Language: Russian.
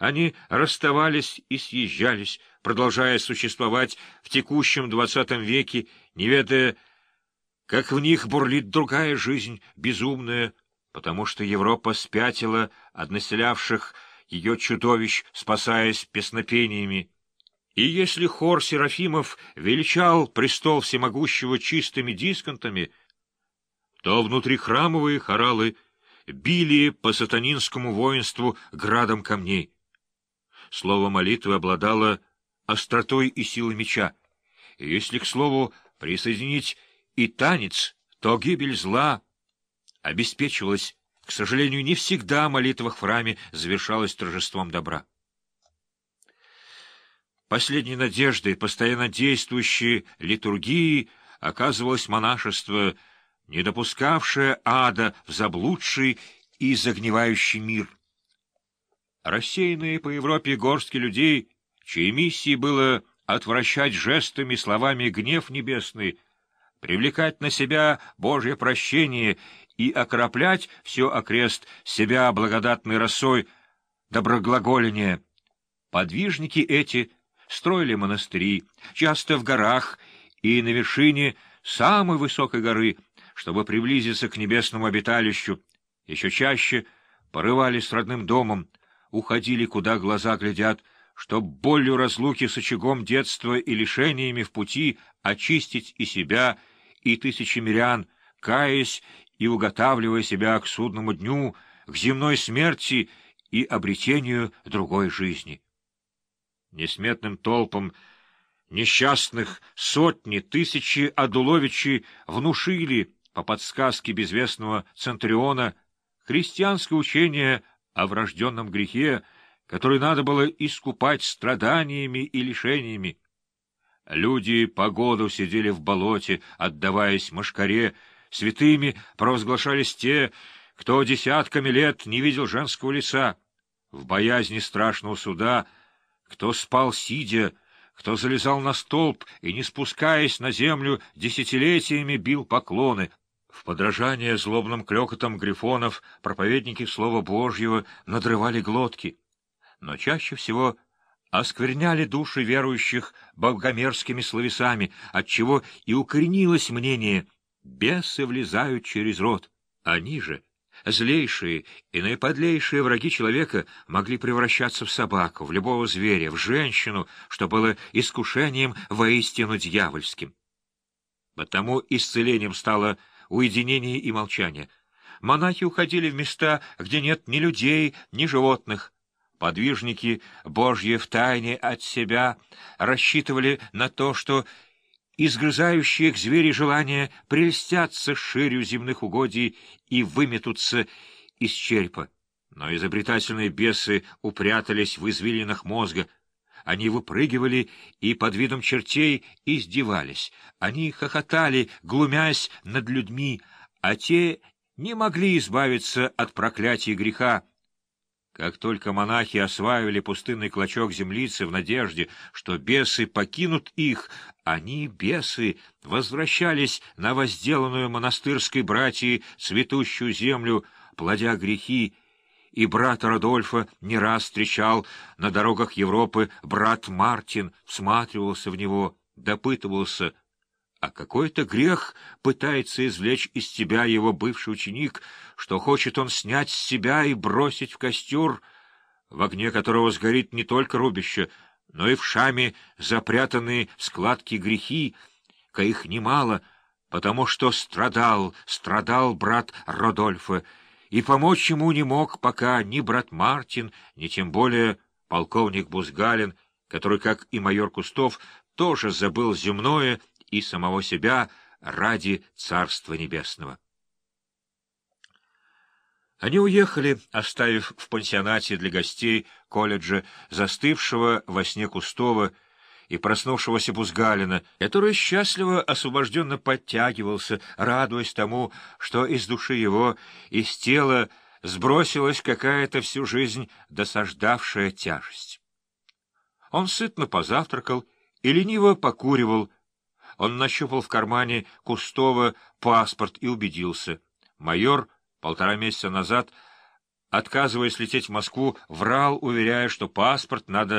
Они расставались и съезжались, продолжая существовать в текущем двадцатом веке, не ведая, как в них бурлит другая жизнь, безумная, потому что Европа спятила от населявших ее чудовищ, спасаясь песнопениями. И если хор Серафимов величал престол всемогущего чистыми дисконтами, то внутрихрамовые хоралы били по сатанинскому воинству градом камней. Слово молитвы обладало остротой и силой меча. И если, к слову, присоединить и танец, то гибель зла обеспечивалась, к сожалению, не всегда молитва в храме завершалась торжеством добра. Последней надеждой постоянно действующей литургии оказывалось монашество, не допускавшее ада в заблудший и загнивающий мир. Рассеянные по Европе горстки людей, чьей миссией было отвращать жестами словами гнев небесный, привлекать на себя Божье прощение и окроплять все окрест себя благодатной росой доброглаголения. Подвижники эти — строили монастыри, часто в горах и на вершине самой высокой горы, чтобы приблизиться к небесному обиталищу, еще чаще порывались с родным домом, уходили, куда глаза глядят, чтоб болью разлуки с очагом детства и лишениями в пути очистить и себя, и тысячи мирян, каясь и уготавливая себя к судному дню, к земной смерти и обретению другой жизни. Несметным толпам несчастных сотни, тысячи Адуловичей внушили, по подсказке безвестного Центуриона, христианское учение о врожденном грехе, который надо было искупать страданиями и лишениями. Люди по году сидели в болоте, отдаваясь мошкаре, святыми провозглашались те, кто десятками лет не видел женского лица. В боязни страшного суда — кто спал сидя, кто залезал на столб и, не спускаясь на землю, десятилетиями бил поклоны. В подражание злобным клёкотам грифонов проповедники Слова Божьего надрывали глотки. Но чаще всего оскверняли души верующих богомерзкими словесами, отчего и укоренилось мнение «бесы влезают через рот». Они же — Злейшие и наиподлейшие враги человека могли превращаться в собаку, в любого зверя, в женщину, что было искушением воистину дьявольским. Потому исцелением стало уединение и молчание. Монахи уходили в места, где нет ни людей, ни животных. Подвижники, Божьи в тайне от себя, рассчитывали на то, что изгрызающие их звери желания прельстятся ширью земных угодий и выметутся из черепа. Но изобретательные бесы упрятались в извилинах мозга. Они выпрыгивали и под видом чертей издевались. Они хохотали, глумясь над людьми, а те не могли избавиться от проклятия греха, как только монахи осваивали пустынный клочок землицы в надежде, что бесы покинут их, они, бесы, возвращались на возделанную монастырской братьей цветущую землю, плодя грехи, и брата Родольфа не раз встречал на дорогах Европы. Брат Мартин, всматривался в него, допытывался — а какой-то грех пытается извлечь из тебя его бывший ученик, что хочет он снять с себя и бросить в костер, в огне которого сгорит не только рубище, но и в шаме запрятанные складки грехи, коих немало, потому что страдал, страдал брат Родольфа, и помочь ему не мог пока ни брат Мартин, ни тем более полковник Бузгалин, который, как и майор Кустов, тоже забыл земное и самого себя ради Царства Небесного. Они уехали, оставив в пансионате для гостей колледжа застывшего во сне Кустова и проснувшегося Бузгалина, который счастливо освобожденно подтягивался, радуясь тому, что из души его, из тела сбросилась какая-то всю жизнь досаждавшая тяжесть. Он сытно позавтракал и лениво покуривал, он нащупал в кармане Кустова паспорт и убедился. Майор полтора месяца назад отказываясь лететь в Москву, врал, уверяя, что паспорт надо